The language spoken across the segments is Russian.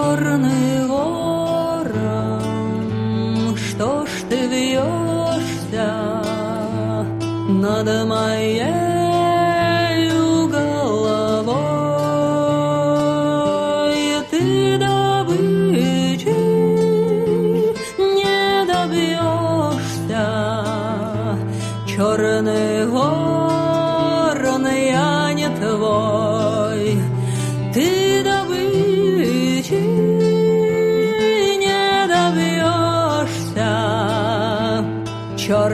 черный ворон, что ж ты вьешься над моей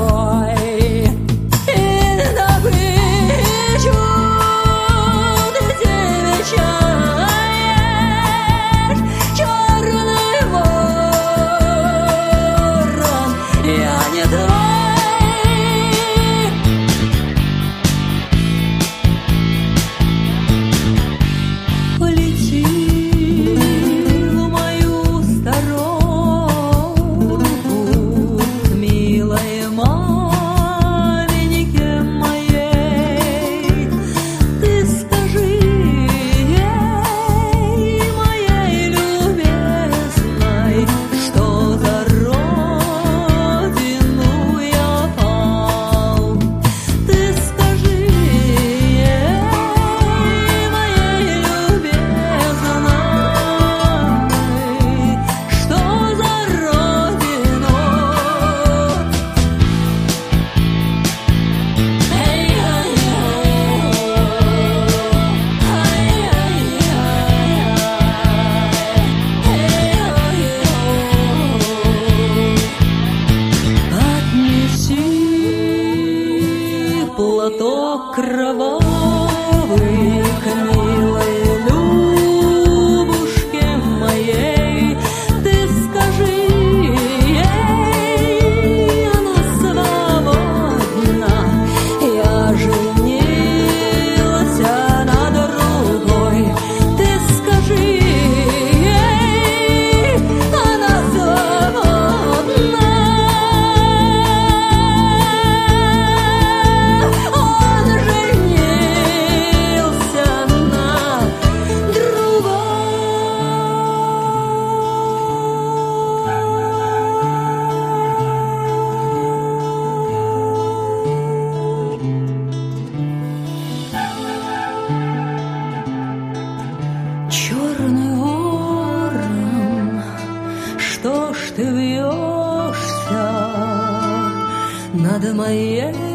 of. платок кровавых mademoiselle.